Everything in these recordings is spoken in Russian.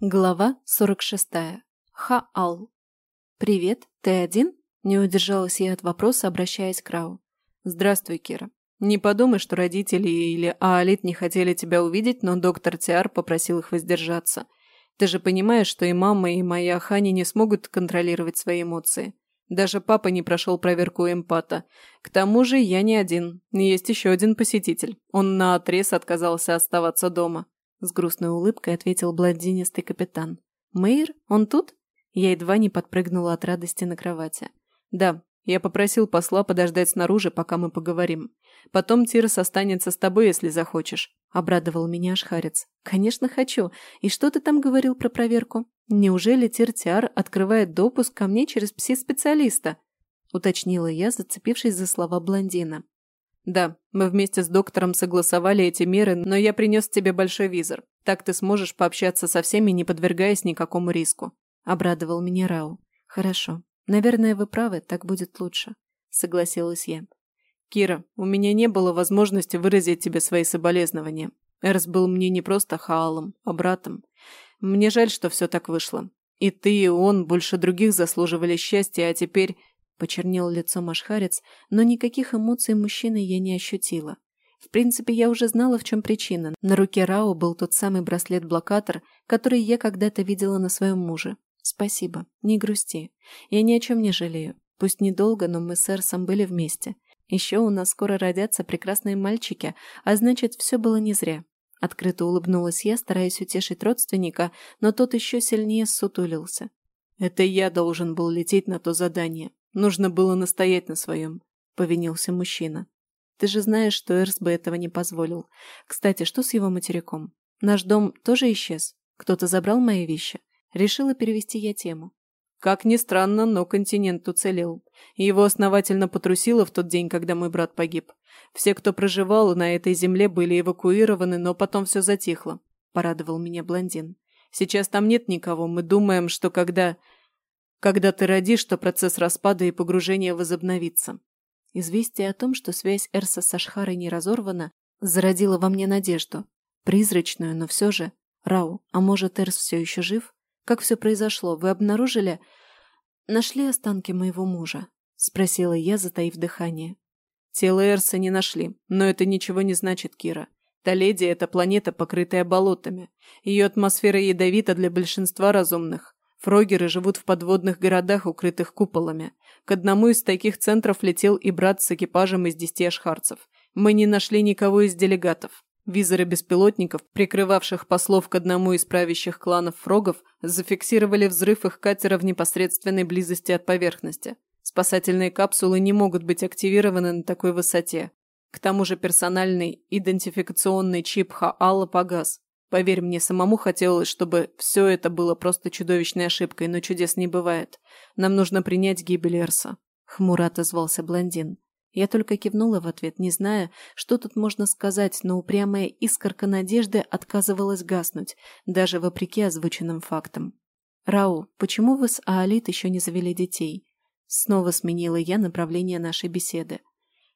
Глава 46. Хаал. «Привет, ты один?» – не удержалась я от вопроса, обращаясь к Рау. «Здравствуй, Кира. Не подумай, что родители или Аалит не хотели тебя увидеть, но доктор Тиар попросил их воздержаться. Ты же понимаешь, что и мама, и моя Хани не смогут контролировать свои эмоции. Даже папа не прошел проверку эмпата. К тому же я не один. Есть еще один посетитель. Он наотрез отказался оставаться дома. С грустной улыбкой ответил блондинистый капитан. «Мэйр? Он тут?» Я едва не подпрыгнула от радости на кровати. «Да, я попросил посла подождать снаружи, пока мы поговорим. Потом Тирс останется с тобой, если захочешь», – обрадовал меня Ашхарец. «Конечно хочу. И что ты там говорил про проверку? Неужели Тиртиар открывает допуск ко мне через пси-специалиста?» – уточнила я, зацепившись за слова блондина. «Да, мы вместе с доктором согласовали эти меры, но я принес тебе большой визор. Так ты сможешь пообщаться со всеми, не подвергаясь никакому риску», – обрадовал меня Рау. «Хорошо. Наверное, вы правы, так будет лучше», – согласилась я. «Кира, у меня не было возможности выразить тебе свои соболезнования. Эрс был мне не просто хаалом, а братом. Мне жаль, что все так вышло. И ты, и он больше других заслуживали счастья, а теперь Почернел лицо Машхарец, но никаких эмоций мужчины я не ощутила. В принципе, я уже знала, в чем причина. На руке Рао был тот самый браслет-блокатор, который я когда-то видела на своем муже. Спасибо, не грусти. Я ни о чем не жалею. Пусть недолго, но мы с Эрсом были вместе. Еще у нас скоро родятся прекрасные мальчики, а значит, все было не зря. Открыто улыбнулась я, стараясь утешить родственника, но тот еще сильнее сутулился. «Это я должен был лететь на то задание. Нужно было настоять на своем», — повинился мужчина. «Ты же знаешь, что Эрс бы этого не позволил. Кстати, что с его материком? Наш дом тоже исчез? Кто-то забрал мои вещи?» Решила перевести я тему. Как ни странно, но континент уцелел. Его основательно потрусило в тот день, когда мой брат погиб. Все, кто проживал на этой земле, были эвакуированы, но потом все затихло. Порадовал меня блондин. Сейчас там нет никого. Мы думаем, что когда... Когда ты родишь, то процесс распада и погружения возобновится. Известие о том, что связь Эрса с Ашхарой не разорвана, зародило во мне надежду. Призрачную, но все же. Рау, а может, Эрс все еще жив? Как все произошло? Вы обнаружили... Нашли останки моего мужа? Спросила я, затаив дыхание. Тело Эрса не нашли, но это ничего не значит, Кира. Таледи – это планета, покрытая болотами. Ее атмосфера ядовита для большинства разумных. Фрогеры живут в подводных городах, укрытых куполами. К одному из таких центров летел и брат с экипажем из десяти ашхарцев. Мы не нашли никого из делегатов. Визоры беспилотников, прикрывавших послов к одному из правящих кланов фрогов, зафиксировали взрыв их катера в непосредственной близости от поверхности. Спасательные капсулы не могут быть активированы на такой высоте. К тому же персональный идентификационный чип Хаала погас. Поверь мне, самому хотелось, чтобы все это было просто чудовищной ошибкой, но чудес не бывает. Нам нужно принять гибель Эрса. Хмуро отозвался блондин. Я только кивнула в ответ, не зная, что тут можно сказать, но упрямая искорка надежды отказывалась гаснуть, даже вопреки озвученным фактам. «Рау, почему вы с Аалит еще не завели детей?» Снова сменила я направление нашей беседы.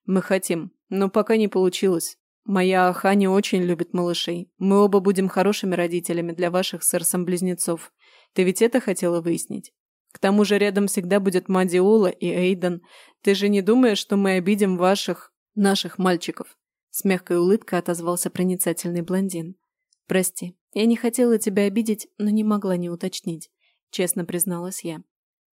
«Мы хотим, но пока не получилось. Моя Ахани очень любит малышей. Мы оба будем хорошими родителями для ваших с Эрсом близнецов. Ты ведь это хотела выяснить? К тому же рядом всегда будет Мадиола и Эйден. Ты же не думаешь, что мы обидим ваших... наших мальчиков?» С мягкой улыбкой отозвался проницательный блондин. «Прости, я не хотела тебя обидеть, но не могла не уточнить», — честно призналась я.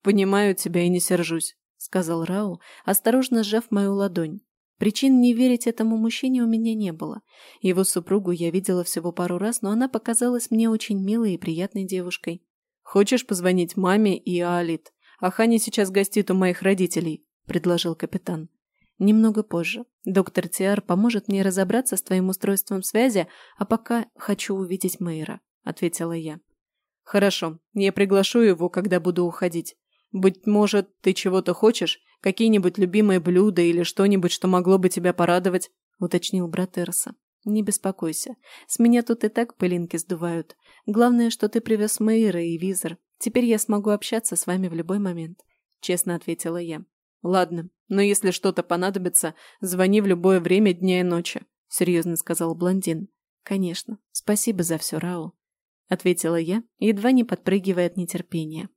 «Понимаю тебя и не сержусь», — сказал Рау, осторожно сжав мою ладонь. Причин не верить этому мужчине у меня не было. Его супругу я видела всего пару раз, но она показалась мне очень милой и приятной девушкой. «Хочешь позвонить маме и Алит? Ахани сейчас гостит у моих родителей», – предложил капитан. «Немного позже. Доктор Тиар поможет мне разобраться с твоим устройством связи, а пока хочу увидеть Мэйра», – ответила я. «Хорошо. Я приглашу его, когда буду уходить. Быть может, ты чего-то хочешь? Какие-нибудь любимые блюда или что-нибудь, что могло бы тебя порадовать?» – уточнил брат Эрса. «Не беспокойся. С меня тут и так пылинки сдувают. Главное, что ты привез Мэйра и визор. Теперь я смогу общаться с вами в любой момент», – честно ответила я. «Ладно, но если что-то понадобится, звони в любое время дня и ночи. серьезно сказал блондин. «Конечно. Спасибо за все, Рау», — ответила я, едва не подпрыгивая от нетерпения.